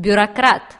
бюрократ.